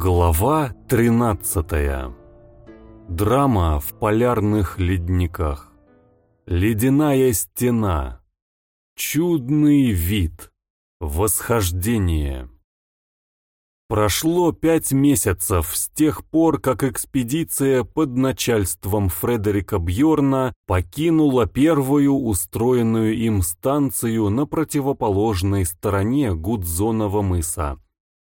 Глава 13. Драма в полярных ледниках. Ледяная стена. Чудный вид. Восхождение. Прошло пять месяцев с тех пор, как экспедиция под начальством Фредерика Бьорна покинула первую устроенную им станцию на противоположной стороне Гудзонова мыса.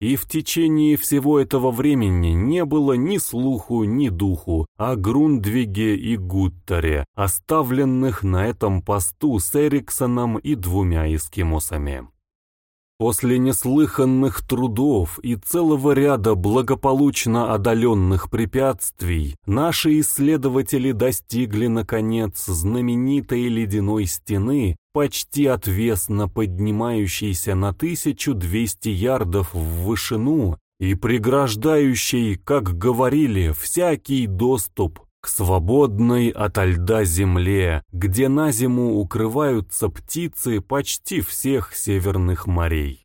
И в течение всего этого времени не было ни слуху, ни духу о Грундвиге и Гуттере, оставленных на этом посту с Эриксоном и двумя эскимосами. После неслыханных трудов и целого ряда благополучно одоленных препятствий, наши исследователи достигли, наконец, знаменитой ледяной стены, почти отвесно поднимающейся на 1200 ярдов в вышину и преграждающей, как говорили, всякий доступ к свободной ото льда земле, где на зиму укрываются птицы почти всех северных морей.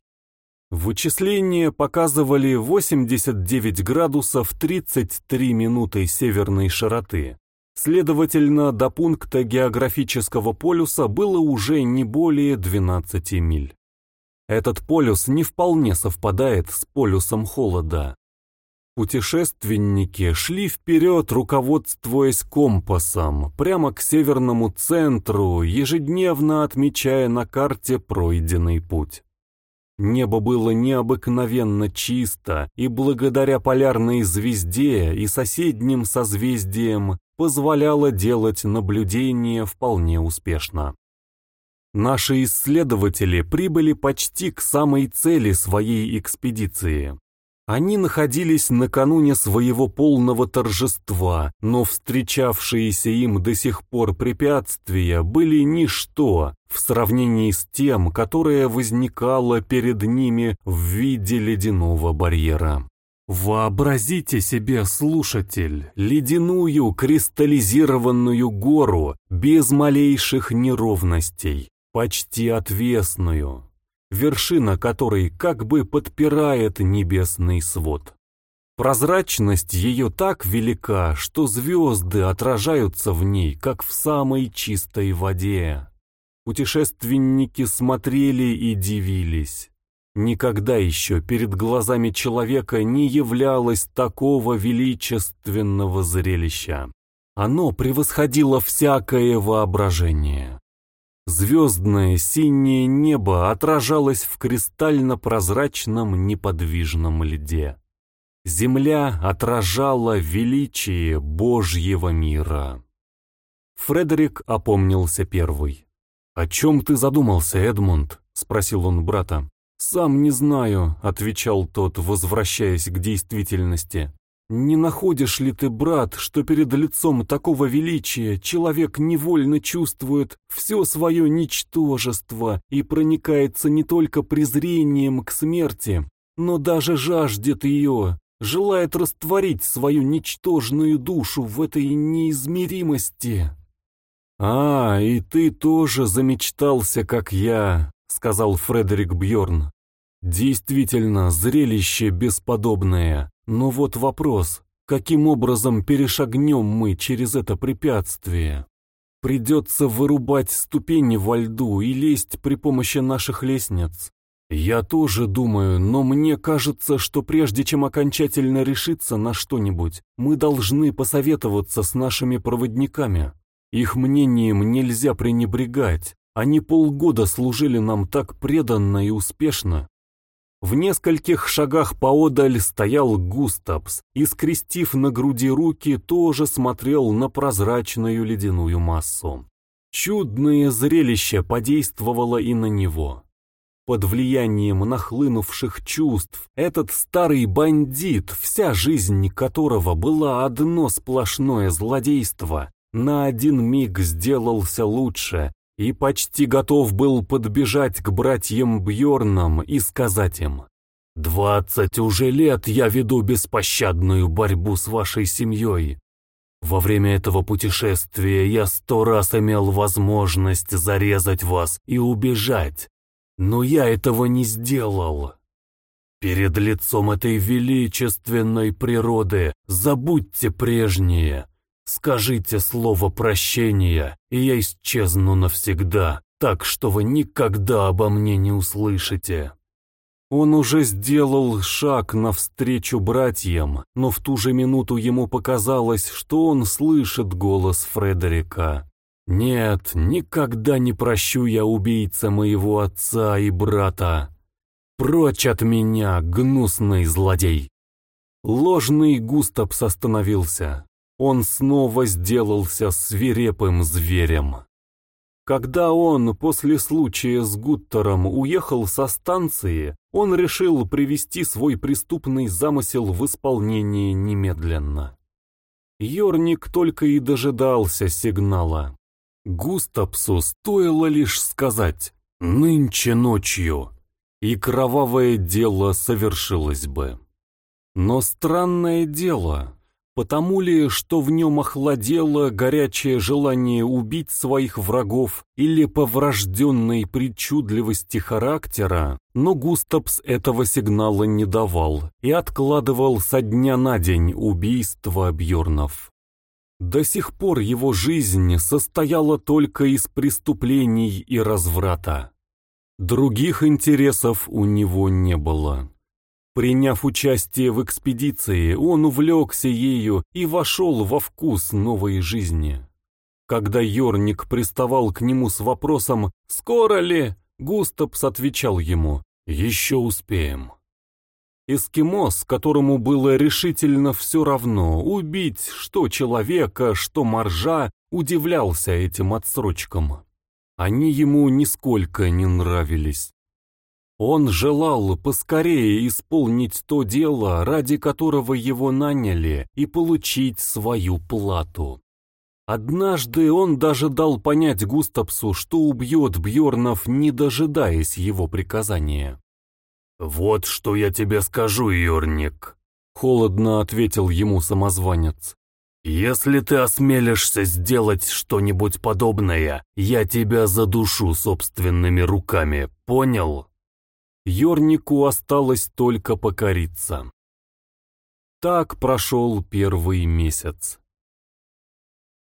Вычисления показывали 89 градусов 33 минуты северной широты. Следовательно, до пункта географического полюса было уже не более 12 миль. Этот полюс не вполне совпадает с полюсом холода. Путешественники шли вперед, руководствуясь компасом, прямо к северному центру, ежедневно отмечая на карте пройденный путь. Небо было необыкновенно чисто, и благодаря полярной звезде и соседним созвездиям позволяло делать наблюдения вполне успешно. Наши исследователи прибыли почти к самой цели своей экспедиции. Они находились накануне своего полного торжества, но встречавшиеся им до сих пор препятствия были ничто в сравнении с тем, которое возникало перед ними в виде ледяного барьера. Вообразите себе, слушатель, ледяную кристаллизированную гору без малейших неровностей, почти отвесную, вершина которой как бы подпирает небесный свод. Прозрачность ее так велика, что звезды отражаются в ней, как в самой чистой воде. Путешественники смотрели и дивились. Никогда еще перед глазами человека не являлось такого величественного зрелища. Оно превосходило всякое воображение. Звездное синее небо отражалось в кристально-прозрачном неподвижном льде. Земля отражала величие Божьего мира. Фредерик опомнился первый. «О чем ты задумался, Эдмунд?» — спросил он брата. «Сам не знаю», — отвечал тот, возвращаясь к действительности. Не находишь ли ты, брат, что перед лицом такого величия человек невольно чувствует все свое ничтожество и проникается не только презрением к смерти, но даже жаждет ее, желает растворить свою ничтожную душу в этой неизмеримости? «А, и ты тоже замечтался, как я», — сказал Фредерик Бьорн. «Действительно, зрелище бесподобное». Но вот вопрос, каким образом перешагнем мы через это препятствие? Придется вырубать ступени во льду и лезть при помощи наших лестниц. Я тоже думаю, но мне кажется, что прежде чем окончательно решиться на что-нибудь, мы должны посоветоваться с нашими проводниками. Их мнением нельзя пренебрегать. Они полгода служили нам так преданно и успешно. В нескольких шагах поодаль стоял Густапс и, скрестив на груди руки, тоже смотрел на прозрачную ледяную массу. Чудное зрелище подействовало и на него. Под влиянием нахлынувших чувств этот старый бандит, вся жизнь которого была одно сплошное злодейство, на один миг сделался лучше и почти готов был подбежать к братьям Бьорнам и сказать им, «Двадцать уже лет я веду беспощадную борьбу с вашей семьей. Во время этого путешествия я сто раз имел возможность зарезать вас и убежать, но я этого не сделал. Перед лицом этой величественной природы забудьте прежнее. Скажите слово прощения, и я исчезну навсегда, так что вы никогда обо мне не услышите. Он уже сделал шаг навстречу братьям, но в ту же минуту ему показалось, что он слышит голос Фредерика. «Нет, никогда не прощу я убийца моего отца и брата. Прочь от меня, гнусный злодей!» Ложный Густапс остановился. Он снова сделался свирепым зверем. Когда он после случая с Гуттером уехал со станции, он решил привести свой преступный замысел в исполнение немедленно. Йорник только и дожидался сигнала. Густапсу стоило лишь сказать «нынче ночью», и кровавое дело совершилось бы. Но странное дело, потому ли, что в нем охладело горячее желание убить своих врагов или по врожденной причудливости характера, но Густапс этого сигнала не давал и откладывал со дня на день убийство Бьорнов. До сих пор его жизнь состояла только из преступлений и разврата. Других интересов у него не было. Приняв участие в экспедиции, он увлекся ею и вошел во вкус новой жизни. Когда Йорник приставал к нему с вопросом «Скоро ли?», Густапс отвечал ему «Еще успеем». Эскимос, которому было решительно все равно, убить что человека, что моржа, удивлялся этим отсрочкам. Они ему нисколько не нравились. Он желал поскорее исполнить то дело, ради которого его наняли, и получить свою плату. Однажды он даже дал понять Густапсу, что убьет Бьорнов, не дожидаясь его приказания. «Вот что я тебе скажу, Йорник», — холодно ответил ему самозванец. «Если ты осмелишься сделать что-нибудь подобное, я тебя задушу собственными руками, понял?» Йорнику осталось только покориться. Так прошел первый месяц.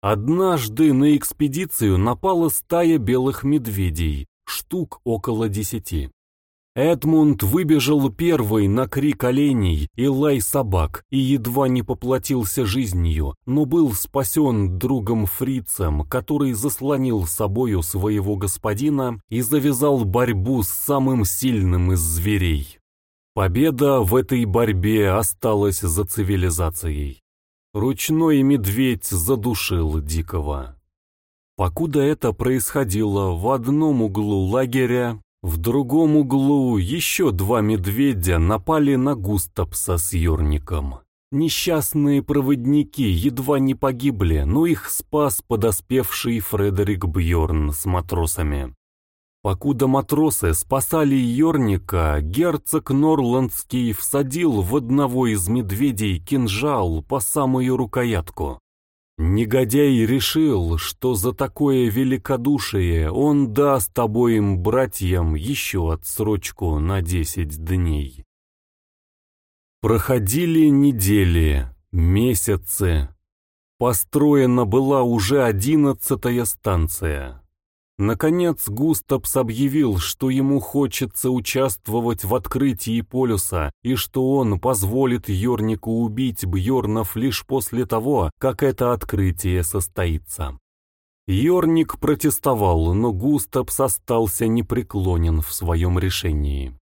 Однажды на экспедицию напала стая белых медведей, штук около десяти. Эдмунд выбежал первый на крик оленей и лай собак и едва не поплатился жизнью, но был спасен другом фрицем, который заслонил собою своего господина и завязал борьбу с самым сильным из зверей. Победа в этой борьбе осталась за цивилизацией. Ручной медведь задушил дикого. Покуда это происходило в одном углу лагеря, в другом углу еще два медведя напали на Густапса с Йорником. Несчастные проводники едва не погибли, но их спас подоспевший Фредерик Бьорн с матросами. Покуда матросы спасали Йорника, герцог Норландский всадил в одного из медведей кинжал по самую рукоятку. Негодяй решил, что за такое великодушие он даст обоим братьям еще отсрочку на десять дней. Проходили недели, месяцы. Построена была уже одиннадцатая станция. Наконец Густапс объявил, что ему хочется участвовать в открытии полюса и что он позволит Йорнику убить Бьорнов лишь после того, как это открытие состоится. Йорник протестовал, но Густапс остался непреклонен в своем решении.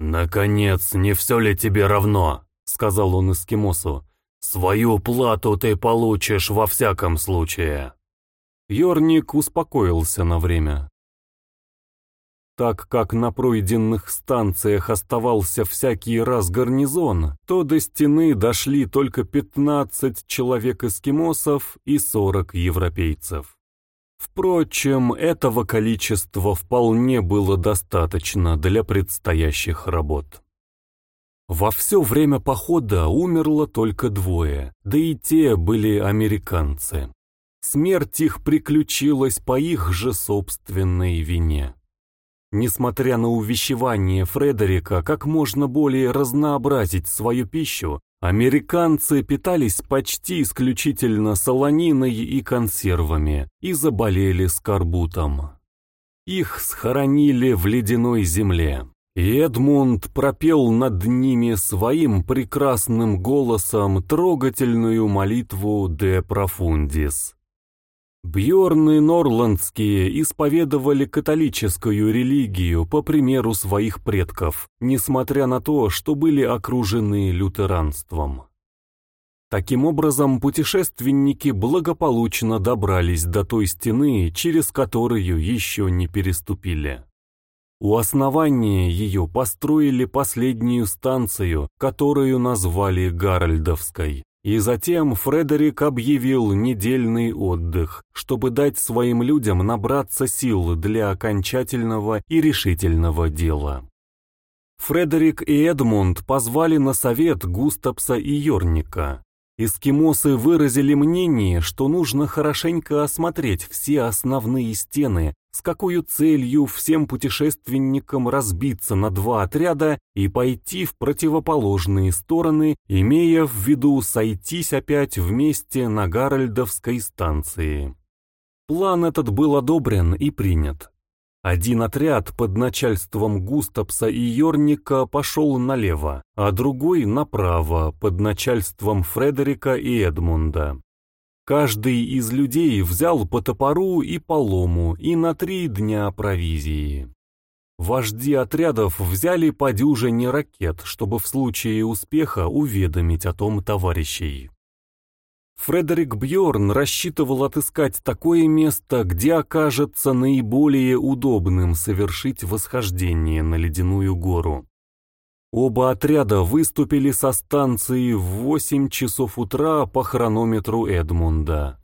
«Наконец, не все ли тебе равно?» — сказал он эскимосу. «Свою плату ты получишь во всяком случае». Йорник успокоился на время. Так как на пройденных станциях оставался всякий раз гарнизон, то до стены дошли только 15 человек-эскимосов и 40 европейцев. Впрочем, этого количества вполне было достаточно для предстоящих работ. Во все время похода умерло только двое, да и те были американцы. Смерть их приключилась по их же собственной вине. Несмотря на увещевание Фредерика как можно более разнообразить свою пищу, американцы питались почти исключительно солониной и консервами и заболели скорбутом. Их схоронили в ледяной земле. И Эдмунд пропел над ними своим прекрасным голосом трогательную молитву «De Profundis». Бьорны Норландские исповедовали католическую религию по примеру своих предков, несмотря на то, что были окружены лютеранством. Таким образом, путешественники благополучно добрались до той стены, через которую еще не переступили. У основания ее построили последнюю станцию, которую назвали Гарольдовской, и затем Фредерик объявил недельный отдых, чтобы дать своим людям набраться сил для окончательного и решительного дела. Фредерик и Эдмунд позвали на совет Густапса и Йорника. Эскимосы выразили мнение, что нужно хорошенько осмотреть все основные стены, с какой целью всем путешественникам разбиться на два отряда и пойти в противоположные стороны, имея в виду сойтись опять вместе на Гарольдовской станции. План этот был одобрен и принят. Один отряд под начальством Густапса и Йорника пошел налево, а другой направо под начальством Фредерика и Эдмунда. Каждый из людей взял по топору и полому и на три дня провизии. Вожди отрядов взяли по дюжине ракет, чтобы в случае успеха уведомить о том товарищей. Фредерик Бьорн рассчитывал отыскать такое место, где окажется наиболее удобным совершить восхождение на ледяную гору. Оба отряда выступили со станции в 8 часов утра по хронометру Эдмунда.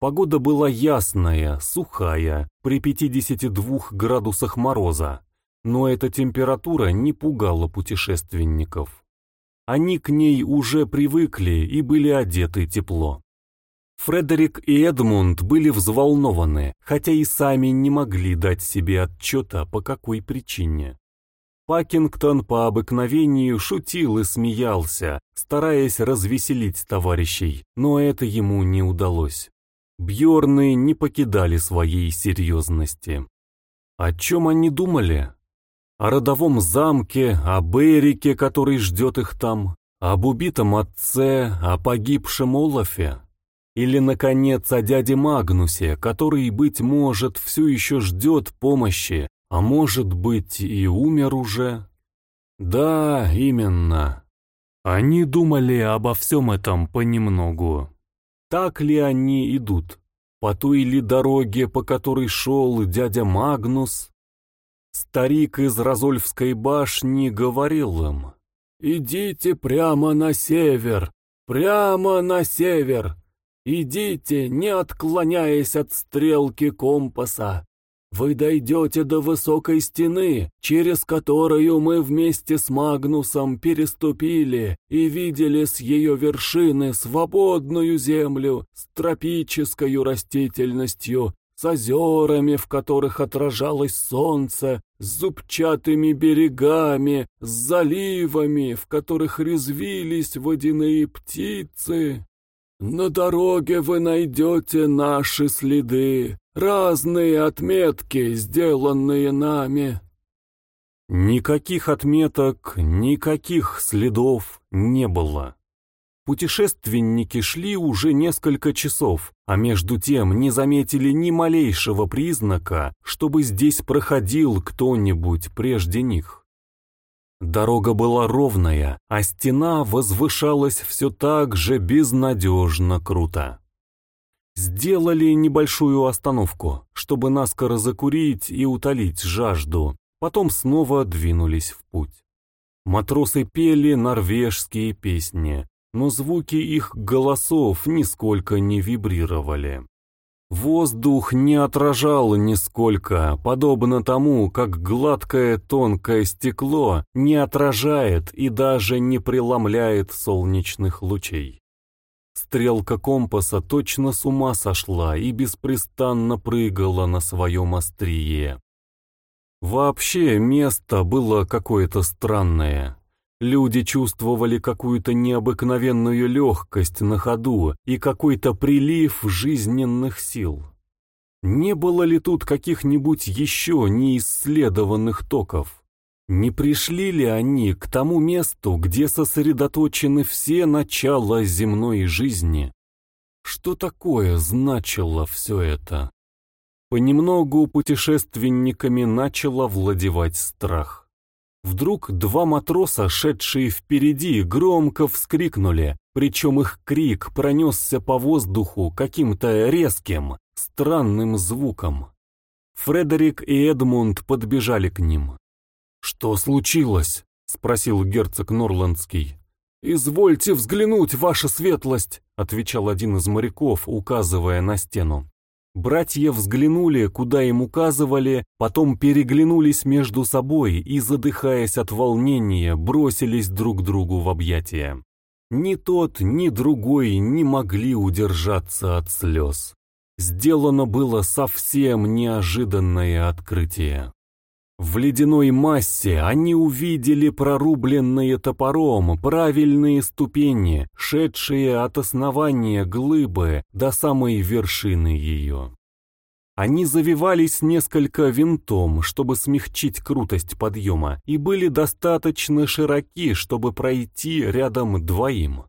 Погода была ясная, сухая, при 52 градусах мороза, но эта температура не пугала путешественников. Они к ней уже привыкли и были одеты тепло. Фредерик и Эдмунд были взволнованы, хотя и сами не могли дать себе отчета, по какой причине. Пакингтон по обыкновению шутил и смеялся, стараясь развеселить товарищей, но это ему не удалось. Бьорны не покидали своей серьезности. О чем они думали? о родовом замке, об Эрике, который ждет их там, об убитом отце, о погибшем Олафе. Или, наконец, о дяде Магнусе, который, быть может, все еще ждет помощи, а может быть и умер уже. Да, именно. Они думали обо всем этом понемногу. Так ли они идут? По той ли дороге, по которой шел дядя Магнус? Старик из Разольфской башни говорил им, «Идите прямо на север, прямо на север, идите, не отклоняясь от стрелки компаса. Вы дойдете до высокой стены, через которую мы вместе с Магнусом переступили и видели с ее вершины свободную землю с тропической растительностью с озерами, в которых отражалось солнце, с зубчатыми берегами, с заливами, в которых резвились водяные птицы. На дороге вы найдете наши следы, разные отметки, сделанные нами. Никаких отметок, никаких следов не было. Путешественники шли уже несколько часов, а между тем не заметили ни малейшего признака, чтобы здесь проходил кто-нибудь прежде них. Дорога была ровная, а стена возвышалась все так же безнадежно круто. Сделали небольшую остановку, чтобы наскоро закурить и утолить жажду, потом снова двинулись в путь. Матросы пели норвежские песни, но звуки их голосов нисколько не вибрировали. Воздух не отражал нисколько, подобно тому, как гладкое тонкое стекло не отражает и даже не преломляет солнечных лучей. Стрелка компаса точно с ума сошла и беспрестанно прыгала на своем острие. Вообще место было какое-то странное. Люди чувствовали какую-то необыкновенную легкость на ходу и какой-то прилив жизненных сил. Не было ли тут каких-нибудь еще неисследованных токов? Не пришли ли они к тому месту, где сосредоточены все начала земной жизни? Что такое значило все это? Понемногу путешественниками начало владевать страх. Вдруг два матроса, шедшие впереди, громко вскрикнули, причем их крик пронесся по воздуху каким-то резким, странным звуком. Фредерик и Эдмунд подбежали к ним. «Что случилось?» — спросил герцог Норландский. «Извольте взглянуть, ваша светлость!» — отвечал один из моряков, указывая на стену. Братья взглянули, куда им указывали, потом переглянулись между собой и, задыхаясь от волнения, бросились друг другу в объятия. Ни тот, ни другой не могли удержаться от слез. Сделано было совсем неожиданное открытие. В ледяной массе они увидели прорубленные топором правильные ступени, шедшие от основания глыбы до самой вершины ее. Они завивались несколько винтом, чтобы смягчить крутость подъема, и были достаточно широки, чтобы пройти рядом двоим.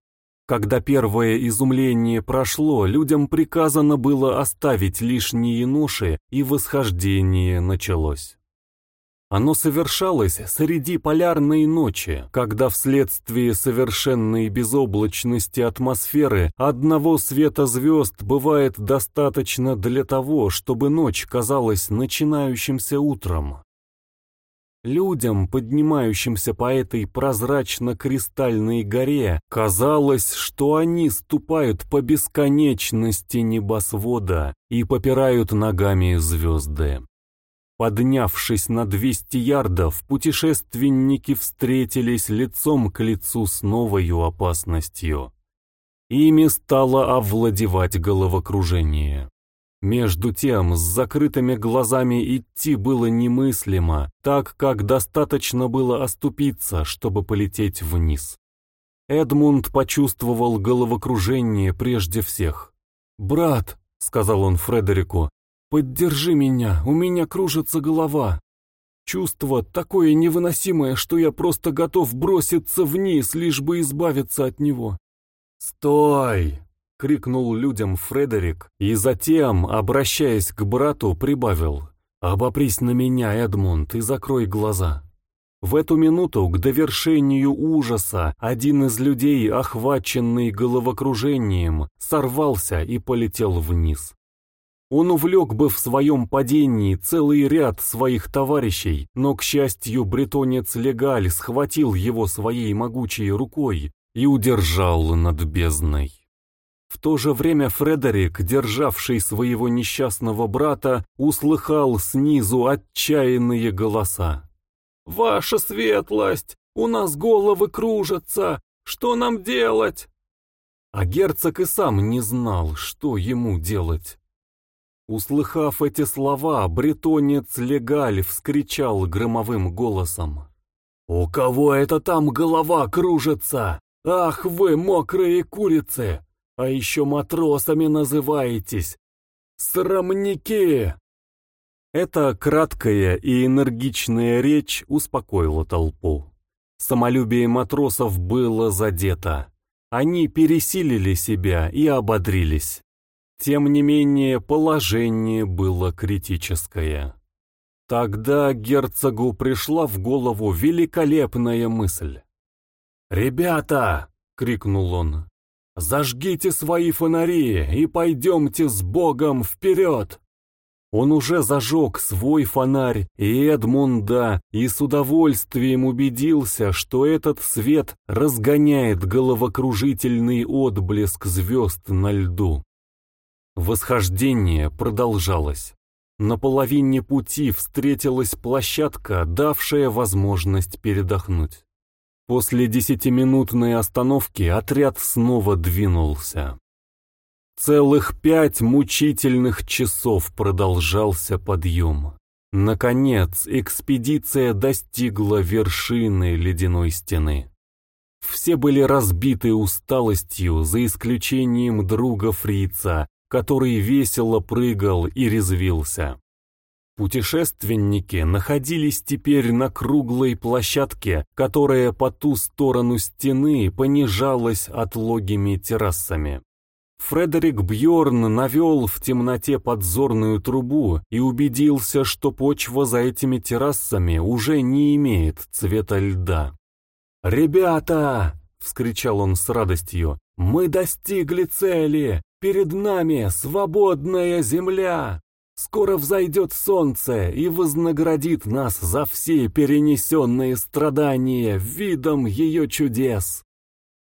Когда первое изумление прошло, людям приказано было оставить лишние ноши, и восхождение началось. Оно совершалось среди полярной ночи, когда вследствие совершенной безоблачности атмосферы одного света звезд бывает достаточно для того, чтобы ночь казалась начинающимся утром. Людям, поднимающимся по этой прозрачно-кристальной горе, казалось, что они ступают по бесконечности небосвода и попирают ногами звезды. Поднявшись на 200 ярдов, путешественники встретились лицом к лицу с новой опасностью. Ими стало овладевать головокружение. Между тем, с закрытыми глазами идти было немыслимо, так как достаточно было оступиться, чтобы полететь вниз. Эдмунд почувствовал головокружение прежде всех. «Брат», — сказал он Фредерику, «Поддержи меня, у меня кружится голова. Чувство такое невыносимое, что я просто готов броситься вниз, лишь бы избавиться от него». «Стой!» — крикнул людям Фредерик, и затем, обращаясь к брату, прибавил. «Обопрись на меня, Эдмунд, и закрой глаза». В эту минуту, к довершению ужаса, один из людей, охваченный головокружением, сорвался и полетел вниз. Он увлек бы в своем падении целый ряд своих товарищей, но, к счастью, бретонец Легаль схватил его своей могучей рукой и удержал над бездной. В то же время Фредерик, державший своего несчастного брата, услыхал снизу отчаянные голоса. «Ваша светлость! У нас головы кружатся! Что нам делать?» А герцог и сам не знал, что ему делать. Услыхав эти слова, бретонец Легаль вскричал громовым голосом. «У кого это там голова кружится? Ах вы, мокрые курицы! А еще матросами называетесь! Срамники!» Эта краткая и энергичная речь успокоила толпу. Самолюбие матросов было задето. Они пересилили себя и ободрились. Тем не менее, положение было критическое. Тогда герцогу пришла в голову великолепная мысль. «Ребята!» — крикнул он. «Зажгите свои фонари и пойдемте с Богом вперед!» Он уже зажег свой фонарь и Эдмунда и с удовольствием убедился, что этот свет разгоняет головокружительный отблеск звезд на льду. Восхождение продолжалось. На половине пути встретилась площадка, давшая возможность передохнуть. После десятиминутной остановки отряд снова двинулся. Целых пять мучительных часов продолжался подъем. Наконец, экспедиция достигла вершины ледяной стены. Все были разбиты усталостью, за исключением друга Фрица, который весело прыгал и резвился. Путешественники находились теперь на круглой площадке, которая по ту сторону стены понижалась отлогими террасами. Фредерик Бьорн навел в темноте подзорную трубу и убедился, что почва за этими террасами уже не имеет цвета льда. «Ребята!» — вскричал он с радостью. «Мы достигли цели! Перед нами свободная земля! Скоро взойдет солнце и вознаградит нас за все перенесенные страдания видом ее чудес!»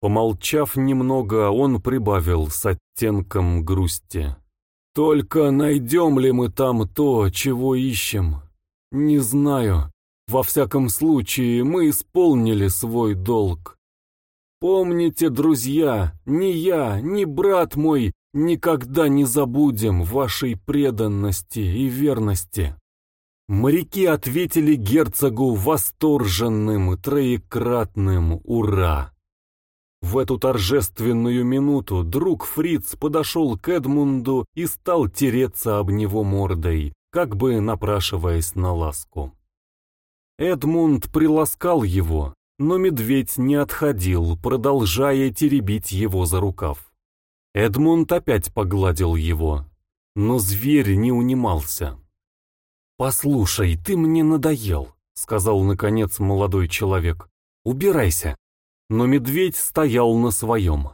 Помолчав немного, он прибавил с оттенком грусти. «Только найдем ли мы там то, чего ищем? Не знаю. Во всяком случае, мы исполнили свой долг. Помните, друзья, ни я, ни брат мой никогда не забудем вашей преданности и верности. Моряки ответили герцогу восторженным троекратным «Ура!». В эту торжественную минуту друг Фриц подошел к Эдмунду и стал тереться об него мордой, как бы напрашиваясь на ласку. Эдмунд приласкал его, но медведь не отходил, продолжая теребить его за рукав. Эдмунд опять погладил его, но зверь не унимался. «Послушай, ты мне надоел», — сказал наконец молодой человек. «Убирайся». Но медведь стоял на своем.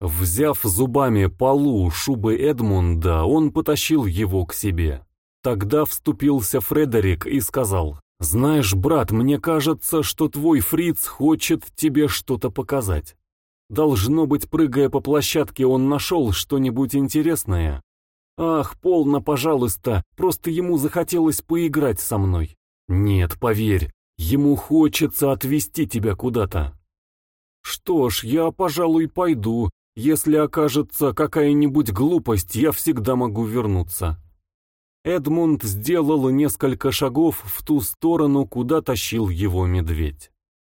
Взяв зубами полу шубы Эдмунда, он потащил его к себе. Тогда вступился Фредерик и сказал, «Знаешь, брат, мне кажется, что твой фриц хочет тебе что-то показать. Должно быть, прыгая по площадке, он нашел что-нибудь интересное. Ах, полно, пожалуйста, просто ему захотелось поиграть со мной. Нет, поверь, ему хочется отвезти тебя куда-то. Что ж, я, пожалуй, пойду. Если окажется какая-нибудь глупость, я всегда могу вернуться. Эдмунд сделал несколько шагов в ту сторону, куда тащил его медведь.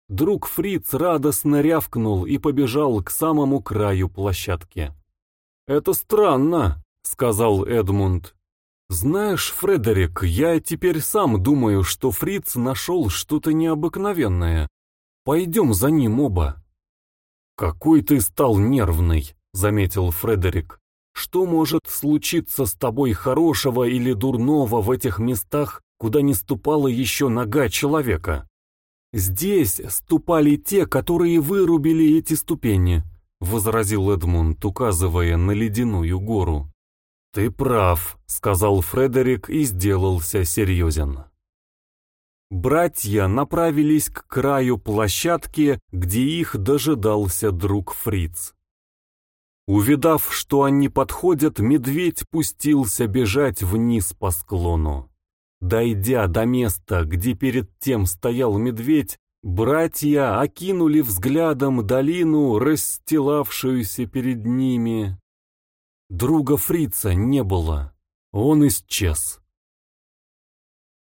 Друг Фриц радостно рявкнул и побежал к самому краю площадки. «Это странно», — сказал Эдмунд. «Знаешь, Фредерик, я теперь сам думаю, что Фриц нашел что-то необыкновенное. Пойдем за ним оба». «Какой ты стал нервный», — заметил Фредерик. Что может случиться с тобой хорошего или дурного в этих местах, куда не ступала еще нога человека? Здесь ступали те, которые вырубили эти ступени, возразил Эдмунд, указывая на ледяную гору. Ты прав, сказал Фредерик и сделался серьезен. Братья направились к краю площадки, где их дожидался друг Фриц. Увидав, что они подходят, медведь пустился бежать вниз по склону. Дойдя до места, где перед тем стоял медведь, братья окинули взглядом долину, расстилавшуюся перед ними. Друга фрица не было, он исчез.